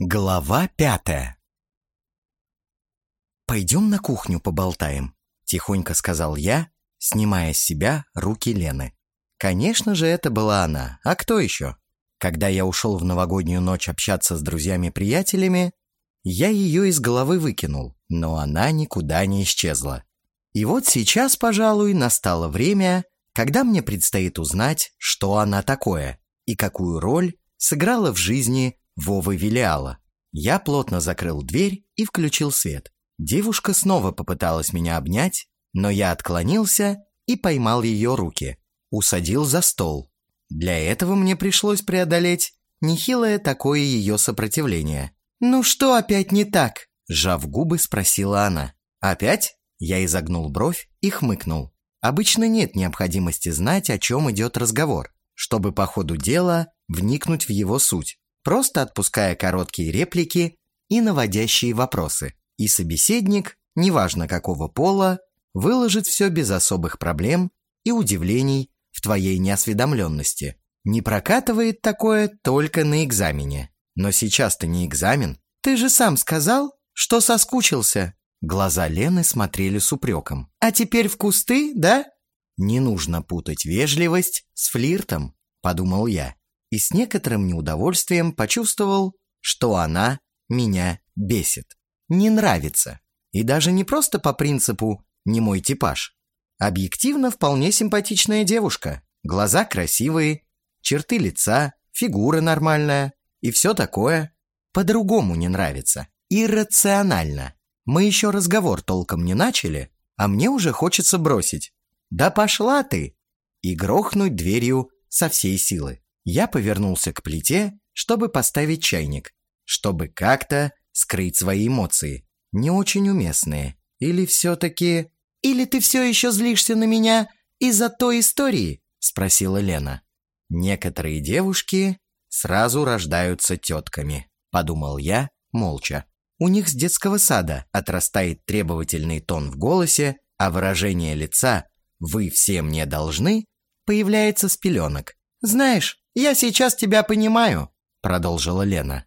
Глава пятая «Пойдем на кухню поболтаем», — тихонько сказал я, снимая с себя руки Лены. Конечно же, это была она, а кто еще? Когда я ушел в новогоднюю ночь общаться с друзьями-приятелями, я ее из головы выкинул, но она никуда не исчезла. И вот сейчас, пожалуй, настало время, когда мне предстоит узнать, что она такое и какую роль сыграла в жизни Вовы Вилиала. Я плотно закрыл дверь и включил свет. Девушка снова попыталась меня обнять, но я отклонился и поймал ее руки. Усадил за стол. Для этого мне пришлось преодолеть нехилое такое ее сопротивление. «Ну что опять не так?» – сжав губы, спросила она. «Опять?» – я изогнул бровь и хмыкнул. Обычно нет необходимости знать, о чем идет разговор, чтобы по ходу дела вникнуть в его суть просто отпуская короткие реплики и наводящие вопросы. И собеседник, неважно какого пола, выложит все без особых проблем и удивлений в твоей неосведомленности. Не прокатывает такое только на экзамене. Но сейчас-то не экзамен. Ты же сам сказал, что соскучился. Глаза Лены смотрели с упреком. А теперь в кусты, да? Не нужно путать вежливость с флиртом, подумал я и с некоторым неудовольствием почувствовал, что она меня бесит, не нравится. И даже не просто по принципу «не мой типаж». Объективно вполне симпатичная девушка, глаза красивые, черты лица, фигура нормальная и все такое. По-другому не нравится, иррационально. Мы еще разговор толком не начали, а мне уже хочется бросить. «Да пошла ты!» и грохнуть дверью со всей силы. Я повернулся к плите, чтобы поставить чайник, чтобы как-то скрыть свои эмоции, не очень уместные. Или все-таки... «Или ты все еще злишься на меня из-за той истории?» — спросила Лена. «Некоторые девушки сразу рождаются тетками», — подумал я, молча. У них с детского сада отрастает требовательный тон в голосе, а выражение лица «вы все мне должны» появляется с пеленок. «Знаешь, я сейчас тебя понимаю», — продолжила Лена.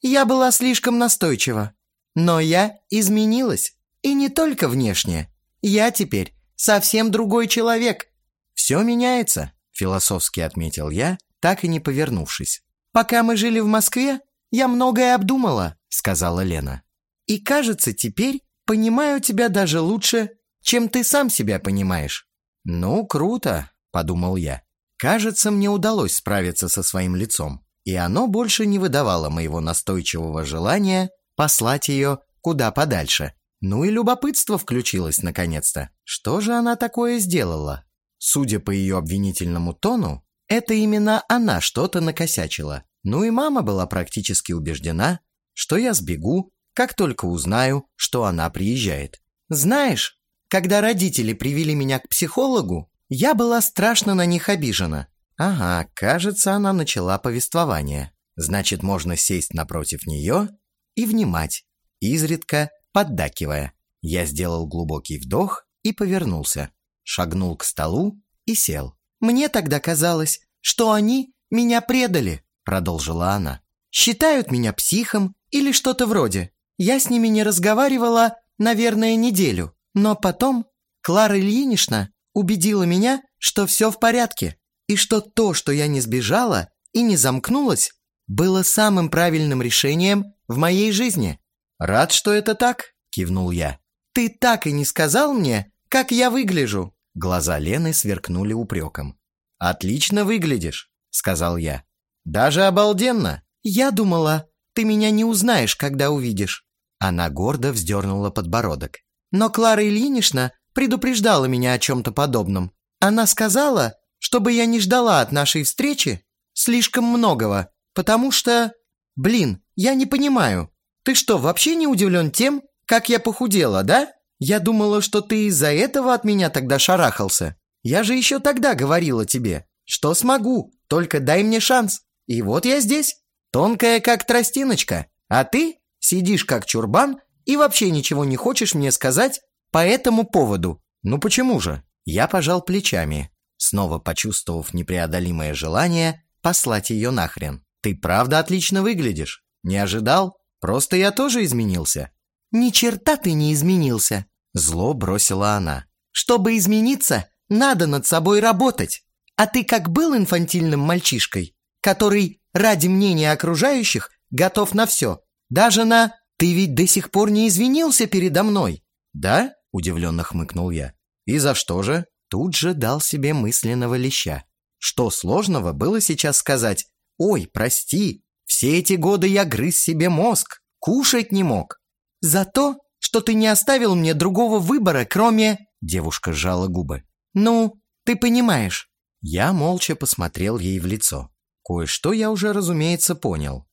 «Я была слишком настойчива. Но я изменилась. И не только внешне. Я теперь совсем другой человек. Все меняется», — философски отметил я, так и не повернувшись. «Пока мы жили в Москве, я многое обдумала», — сказала Лена. «И кажется, теперь понимаю тебя даже лучше, чем ты сам себя понимаешь». «Ну, круто», — подумал я. Кажется, мне удалось справиться со своим лицом, и оно больше не выдавало моего настойчивого желания послать ее куда подальше. Ну и любопытство включилось наконец-то. Что же она такое сделала? Судя по ее обвинительному тону, это именно она что-то накосячила. Ну и мама была практически убеждена, что я сбегу, как только узнаю, что она приезжает. Знаешь, когда родители привели меня к психологу, я была страшно на них обижена. Ага, кажется, она начала повествование. Значит, можно сесть напротив нее и внимать, изредка поддакивая. Я сделал глубокий вдох и повернулся. Шагнул к столу и сел. «Мне тогда казалось, что они меня предали», продолжила она. «Считают меня психом или что-то вроде. Я с ними не разговаривала, наверное, неделю. Но потом Клара Ильинична убедила меня, что все в порядке, и что то, что я не сбежала и не замкнулась, было самым правильным решением в моей жизни. «Рад, что это так», — кивнул я. «Ты так и не сказал мне, как я выгляжу». Глаза Лены сверкнули упреком. «Отлично выглядишь», — сказал я. «Даже обалденно». «Я думала, ты меня не узнаешь, когда увидишь». Она гордо вздернула подбородок. «Но Клара Ильинична предупреждала меня о чем-то подобном. Она сказала, чтобы я не ждала от нашей встречи слишком многого, потому что... Блин, я не понимаю. Ты что, вообще не удивлен тем, как я похудела, да? Я думала, что ты из-за этого от меня тогда шарахался. Я же еще тогда говорила тебе, что смогу, только дай мне шанс. И вот я здесь, тонкая как тростиночка, а ты сидишь как чурбан и вообще ничего не хочешь мне сказать по этому поводу. Ну почему же? Я пожал плечами, снова почувствовав непреодолимое желание послать ее нахрен. Ты правда отлично выглядишь. Не ожидал? Просто я тоже изменился». «Ни черта ты не изменился», — зло бросила она. «Чтобы измениться, надо над собой работать. А ты как был инфантильным мальчишкой, который ради мнения окружающих готов на все, даже на «ты ведь до сих пор не извинился передо мной». «Да?» — удивленно хмыкнул я. «И за что же?» Тут же дал себе мысленного леща. Что сложного было сейчас сказать «Ой, прости, все эти годы я грыз себе мозг, кушать не мог». «За то, что ты не оставил мне другого выбора, кроме...» Девушка сжала губы. «Ну, ты понимаешь». Я молча посмотрел ей в лицо. Кое-что я уже, разумеется, понял.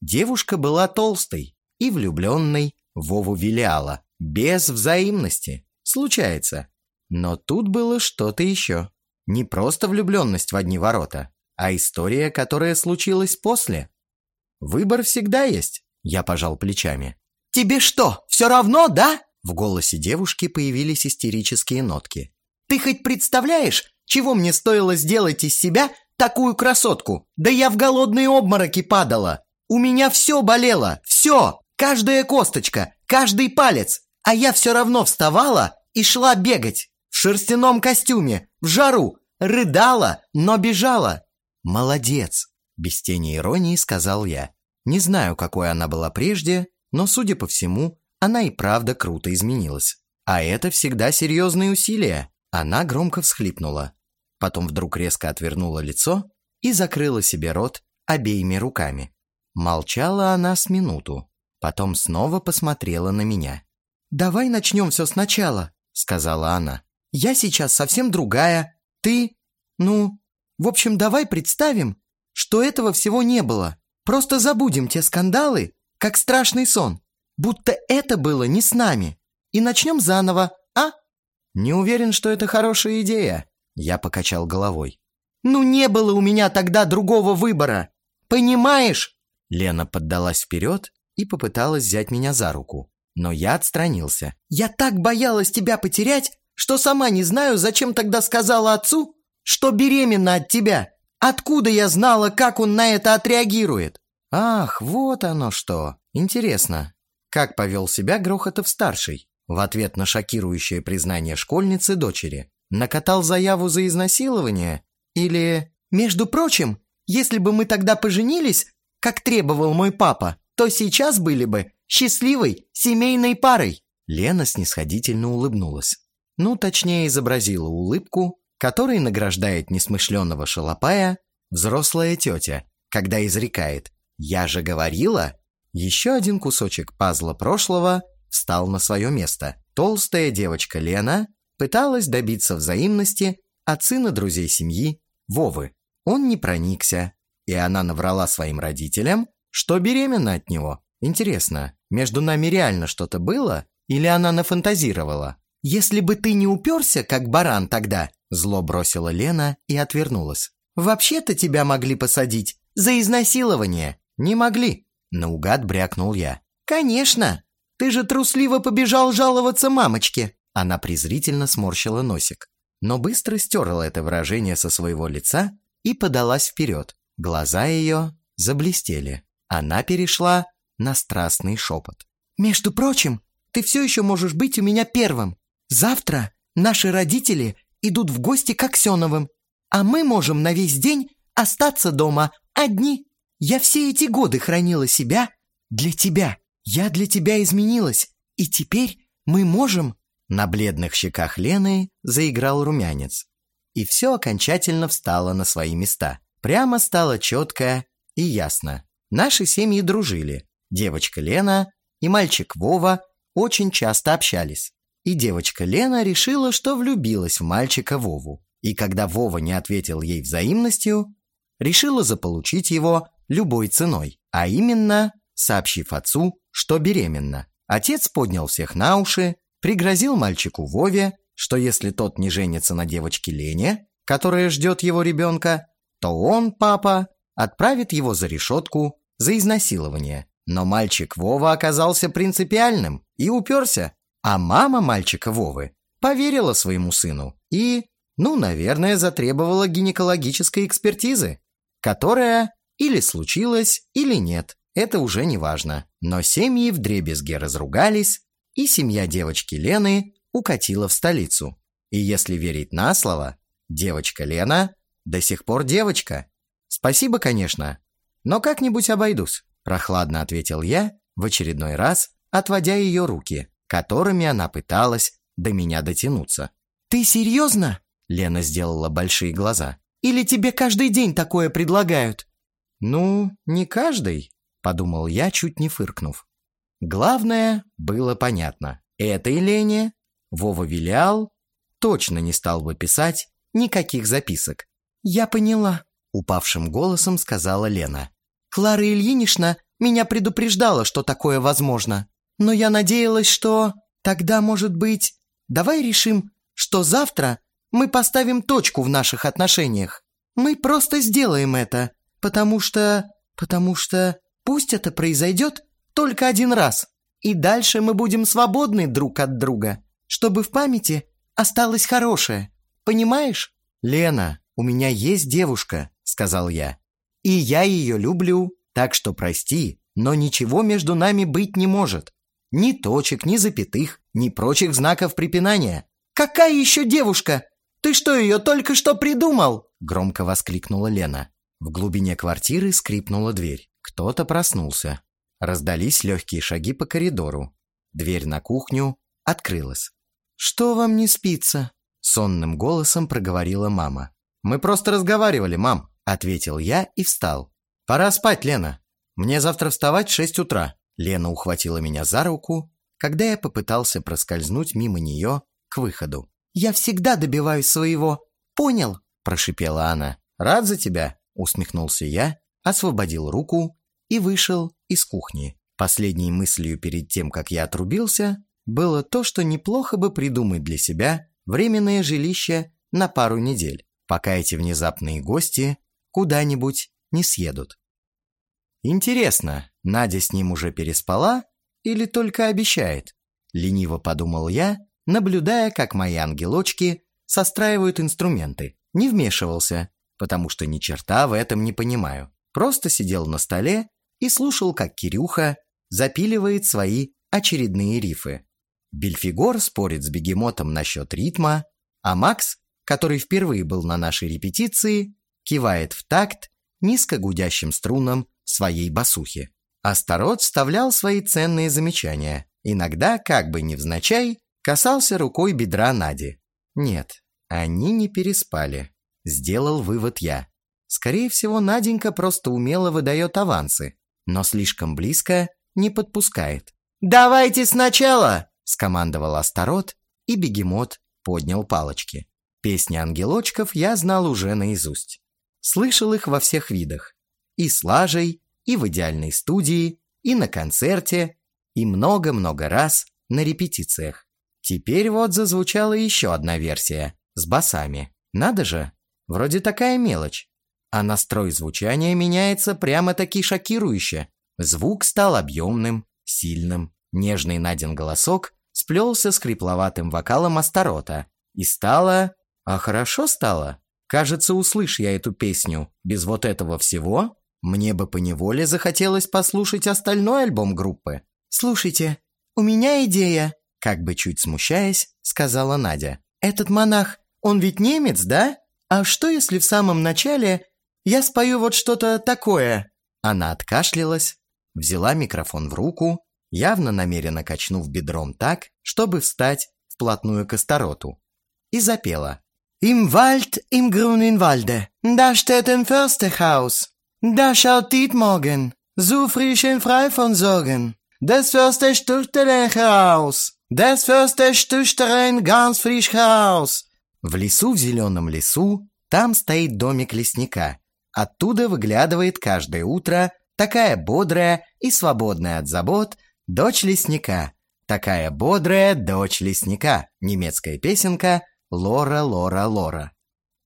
Девушка была толстой и влюбленной Вову Вилиала. Без взаимности. Случается. Но тут было что-то еще. Не просто влюбленность в одни ворота, а история, которая случилась после. Выбор всегда есть, я пожал плечами. «Тебе что, все равно, да?» В голосе девушки появились истерические нотки. «Ты хоть представляешь, чего мне стоило сделать из себя такую красотку? Да я в голодные обмороки падала. У меня все болело, все, каждая косточка, каждый палец. А я все равно вставала и шла бегать в шерстяном костюме, в жару, рыдала, но бежала. Молодец, без тени иронии сказал я. Не знаю, какой она была прежде, но, судя по всему, она и правда круто изменилась. А это всегда серьезные усилия. Она громко всхлипнула. Потом вдруг резко отвернула лицо и закрыла себе рот обеими руками. Молчала она с минуту. Потом снова посмотрела на меня. «Давай начнем все сначала», — сказала она. Я сейчас совсем другая. Ты... Ну... В общем, давай представим, что этого всего не было. Просто забудем те скандалы, как страшный сон. Будто это было не с нами. И начнем заново, а? Не уверен, что это хорошая идея. Я покачал головой. Ну не было у меня тогда другого выбора. Понимаешь? Лена поддалась вперед и попыталась взять меня за руку. Но я отстранился. Я так боялась тебя потерять, что сама не знаю, зачем тогда сказала отцу, что беременна от тебя. Откуда я знала, как он на это отреагирует? Ах, вот оно что. Интересно. Как повел себя Грохотов-старший в ответ на шокирующее признание школьницы дочери? Накатал заяву за изнасилование? Или... Между прочим, если бы мы тогда поженились, как требовал мой папа, то сейчас были бы счастливой семейной парой. Лена снисходительно улыбнулась. Ну, точнее, изобразила улыбку, которой награждает несмышленного шалопая взрослая тетя, когда изрекает «Я же говорила!» Еще один кусочек пазла прошлого встал на свое место. Толстая девочка Лена пыталась добиться взаимности от сына друзей семьи Вовы. Он не проникся, и она наврала своим родителям, что беременна от него. Интересно, между нами реально что-то было, или она нафантазировала? «Если бы ты не уперся, как баран тогда», зло бросила Лена и отвернулась. «Вообще-то тебя могли посадить за изнасилование». «Не могли», наугад брякнул я. «Конечно! Ты же трусливо побежал жаловаться мамочке!» Она презрительно сморщила носик, но быстро стерла это выражение со своего лица и подалась вперед. Глаза ее заблестели. Она перешла на страстный шепот. «Между прочим, ты все еще можешь быть у меня первым. Завтра наши родители идут в гости к Аксеновым, а мы можем на весь день остаться дома одни. Я все эти годы хранила себя для тебя. Я для тебя изменилась, и теперь мы можем...» На бледных щеках Лены заиграл румянец. И все окончательно встало на свои места. Прямо стало четко и ясно. Наши семьи дружили. Девочка Лена и мальчик Вова очень часто общались. И девочка Лена решила, что влюбилась в мальчика Вову. И когда Вова не ответил ей взаимностью, решила заполучить его любой ценой, а именно сообщив отцу, что беременна. Отец поднял всех на уши, пригрозил мальчику Вове, что если тот не женится на девочке Лене, которая ждет его ребенка, то он, папа, отправит его за решетку за изнасилование. Но мальчик Вова оказался принципиальным и уперся. А мама мальчика Вовы поверила своему сыну и, ну, наверное, затребовала гинекологической экспертизы, которая или случилась, или нет. это уже не важно. Но семьи вдребезги разругались, и семья девочки Лены укатила в столицу. И если верить на слово, девочка Лена до сих пор девочка. Спасибо, конечно, но как-нибудь обойдусь, прохладно ответил я, в очередной раз отводя ее руки, которыми она пыталась до меня дотянуться. «Ты серьезно?» Лена сделала большие глаза. «Или тебе каждый день такое предлагают?» «Ну, не каждый», — подумал я, чуть не фыркнув. Главное было понятно. Этой Лене Вова Вилял точно не стал бы писать никаких записок. «Я поняла», — упавшим голосом сказала Лена. «Клара Ильинична меня предупреждала, что такое возможно. Но я надеялась, что... Тогда, может быть, давай решим, что завтра мы поставим точку в наших отношениях. Мы просто сделаем это, потому что... Потому что... Пусть это произойдет только один раз. И дальше мы будем свободны друг от друга, чтобы в памяти осталось хорошее. Понимаешь? «Лена, у меня есть девушка», — сказал я. «И я ее люблю, так что прости, но ничего между нами быть не может. Ни точек, ни запятых, ни прочих знаков препинания. «Какая еще девушка? Ты что, ее только что придумал?» Громко воскликнула Лена. В глубине квартиры скрипнула дверь. Кто-то проснулся. Раздались легкие шаги по коридору. Дверь на кухню открылась. «Что вам не спится?» Сонным голосом проговорила мама. «Мы просто разговаривали, мам», — ответил я и встал. «Пора спать, Лена. Мне завтра вставать в шесть утра». Лена ухватила меня за руку, когда я попытался проскользнуть мимо нее к выходу. «Я всегда добиваюсь своего. Понял?» – прошипела она. «Рад за тебя», – усмехнулся я, освободил руку и вышел из кухни. Последней мыслью перед тем, как я отрубился, было то, что неплохо бы придумать для себя временное жилище на пару недель, пока эти внезапные гости куда-нибудь не съедут. Интересно, Надя с ним уже переспала или только обещает? Лениво подумал я, наблюдая, как мои ангелочки состраивают инструменты. Не вмешивался, потому что ни черта в этом не понимаю. Просто сидел на столе и слушал, как Кирюха запиливает свои очередные рифы. Бельфигор спорит с бегемотом насчет ритма, а Макс, который впервые был на нашей репетиции, кивает в такт низко гудящим струнам своей басухи. Астарот вставлял свои ценные замечания, иногда, как бы невзначай, касался рукой бедра Нади. Нет, они не переспали. Сделал вывод я. Скорее всего, Наденька просто умело выдает авансы, но слишком близко не подпускает. «Давайте сначала!» – скомандовал Астарот, и бегемот поднял палочки. Песни ангелочков я знал уже наизусть. Слышал их во всех видах. И с Лажей, и в идеальной студии, и на концерте, и много-много раз на репетициях. Теперь вот зазвучала еще одна версия, с басами. Надо же, вроде такая мелочь. А настрой звучания меняется прямо-таки шокирующе. Звук стал объемным, сильным. Нежный Надин голосок сплелся с хрипловатым вокалом Астарота. И стало... А хорошо стало. Кажется, услышь я эту песню без вот этого всего, мне бы поневоле захотелось послушать остальной альбом группы. «Слушайте, у меня идея», — как бы чуть смущаясь, сказала Надя. «Этот монах, он ведь немец, да? А что, если в самом начале я спою вот что-то такое?» Она откашлялась, взяла микрофон в руку, явно намеренно качнув бедром так, чтобы встать вплотную к Астароту, и запела. «Im Wald, im grünen Walde, da steht ein Försterhaus. Da schaut Tiet morgen, so frisch und frei von Sorgen. Des Förster Stüchtelein heraus, des Förster Stüchterein ganz frisch heraus». В лесу, в зеленом лесу, там стоит домик лесника. Оттуда выглядывает каждое утро такая бодрая и свободная от забот дочь лесника. Такая бодрая дочь лесника. Немецкая песенка «Лора, Лора, Лора».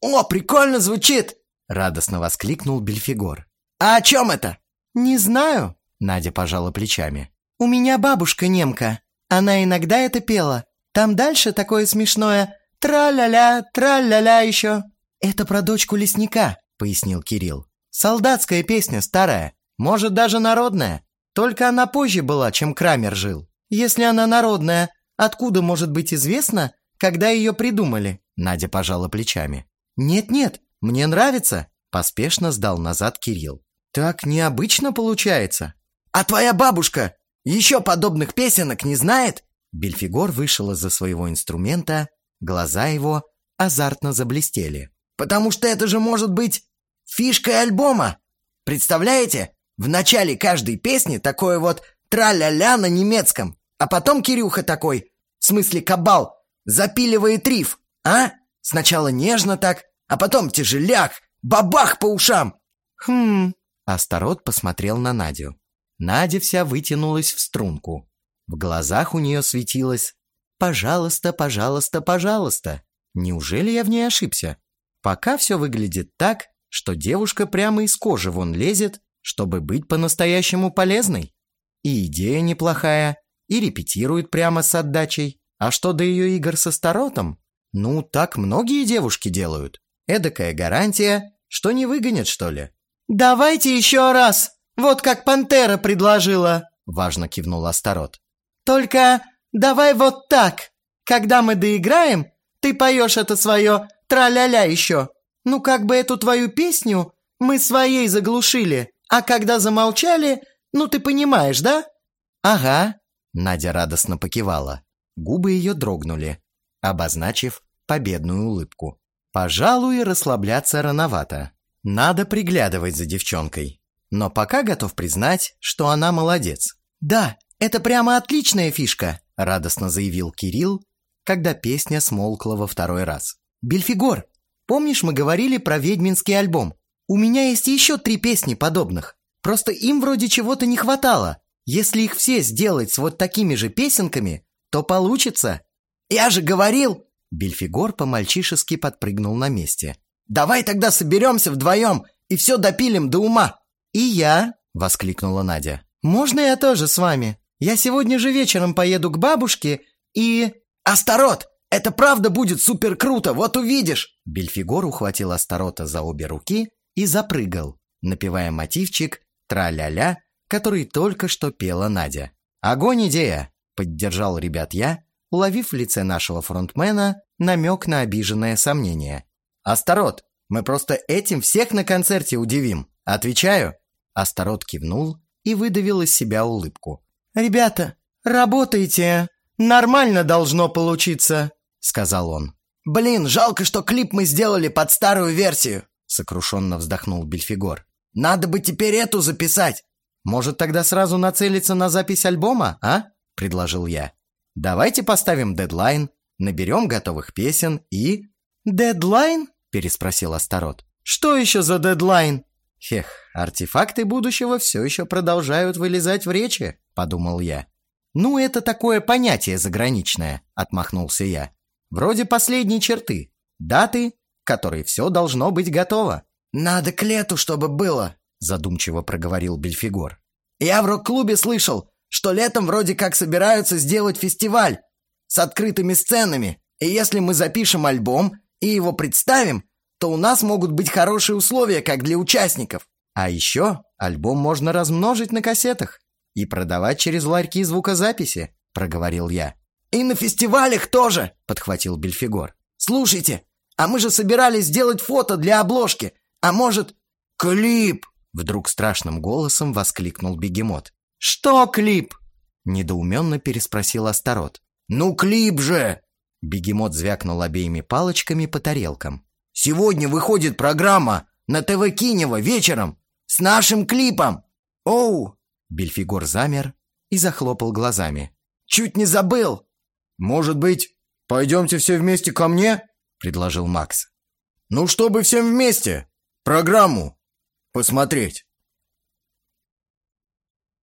«О, прикольно звучит!» — радостно воскликнул Бельфигор. «А о чем это?» «Не знаю», — Надя пожала плечами. «У меня бабушка немка. Она иногда это пела. Там дальше такое смешное «тра-ля-ля, тра-ля-ля еще». «Это про дочку лесника», — пояснил Кирилл. «Солдатская песня старая. Может, даже народная. Только она позже была, чем Крамер жил. Если она народная, откуда может быть известно, когда ее придумали?» Надя пожала плечами. «Нет-нет, мне нравится», – поспешно сдал назад Кирилл. «Так необычно получается». «А твоя бабушка еще подобных песенок не знает?» Бельфигор вышел из-за своего инструмента, глаза его азартно заблестели. «Потому что это же может быть фишкой альбома! Представляете? В начале каждой песни такое вот тра-ля-ля на немецком, а потом Кирюха такой, в смысле кабал, запиливает риф, а? Сначала нежно так, а потом тяжеляк, бабах по ушам!» «Хм...» Астарот посмотрел на Надю. Надя вся вытянулась в струнку. В глазах у нее светилось «Пожалуйста, пожалуйста, пожалуйста». Неужели я в ней ошибся? Пока все выглядит так, что девушка прямо из кожи вон лезет, чтобы быть по-настоящему полезной. И идея неплохая, и репетирует прямо с отдачей. А что до ее игр со старотом? Ну, так многие девушки делают. Эдакая гарантия, что не выгонят, что ли. «Давайте еще раз, вот как пантера предложила», — важно кивнул Астарот. «Только давай вот так. Когда мы доиграем, ты поешь это свое тра-ля-ля еще. Ну, как бы эту твою песню мы своей заглушили, а когда замолчали, ну, ты понимаешь, да?» «Ага», — Надя радостно покивала. Губы ее дрогнули, обозначив победную улыбку. «Пожалуй, расслабляться рановато. Надо приглядывать за девчонкой. Но пока готов признать, что она молодец». «Да, это прямо отличная фишка», — радостно заявил Кирилл, когда песня смолкла во второй раз. «Бельфигор, помнишь, мы говорили про ведьминский альбом? У меня есть еще три песни подобных. Просто им вроде чего-то не хватало. Если их все сделать с вот такими же песенками, то получится». «Я же говорил!» Бельфигор по-мальчишески подпрыгнул на месте. «Давай тогда соберемся вдвоем и все допилим до ума!» «И я!» — воскликнула Надя. «Можно я тоже с вами? Я сегодня же вечером поеду к бабушке и...» «Астарот! Это правда будет супер круто, вот увидишь!» Бельфигор ухватил Астарота за обе руки и запрыгал, напевая мотивчик «Тра-ля-ля», который только что пела Надя. «Огонь идея!» — поддержал ребят я, уловив в лице нашего фронтмена намек на обиженное сомнение. «Астарот, мы просто этим всех на концерте удивим. Отвечаю!» Астарот кивнул и выдавил из себя улыбку. «Ребята, работайте!» «Нормально должно получиться», — сказал он. «Блин, жалко, что клип мы сделали под старую версию», — сокрушенно вздохнул Бельфигор. «Надо бы теперь эту записать». «Может, тогда сразу нацелиться на запись альбома, а?» — предложил я. «Давайте поставим дедлайн, наберем готовых песен и...» «Дедлайн?» — переспросил Астарот. «Что еще за дедлайн?» «Хех, артефакты будущего все еще продолжают вылезать в речи», — подумал я. «Ну, это такое понятие заграничное», — отмахнулся я. «Вроде последней черты. Даты, которой все должно быть готово». «Надо к лету, чтобы было», — задумчиво проговорил Бельфигор. «Я в рок-клубе слышал, что летом вроде как собираются сделать фестиваль с открытыми сценами, и если мы запишем альбом и его представим, то у нас могут быть хорошие условия как для участников. А еще альбом можно размножить на кассетах и продавать через ларьки звукозаписи», — проговорил я. «И на фестивалях тоже», — подхватил Бельфигор. «Слушайте, а мы же собирались сделать фото для обложки, а может...» «Клип!» — вдруг страшным голосом воскликнул бегемот. «Что клип?» — недоуменно переспросил Астарот. «Ну клип же!» Бегемот звякнул обеими палочками по тарелкам. «Сегодня выходит программа на ТВ Кинева вечером с нашим клипом!» «Оу, Бельфигор замер и захлопал глазами. «Чуть не забыл!» «Может быть, пойдемте все вместе ко мне?» — предложил Макс. «Ну, чтобы всем вместе! Программу! Посмотреть!»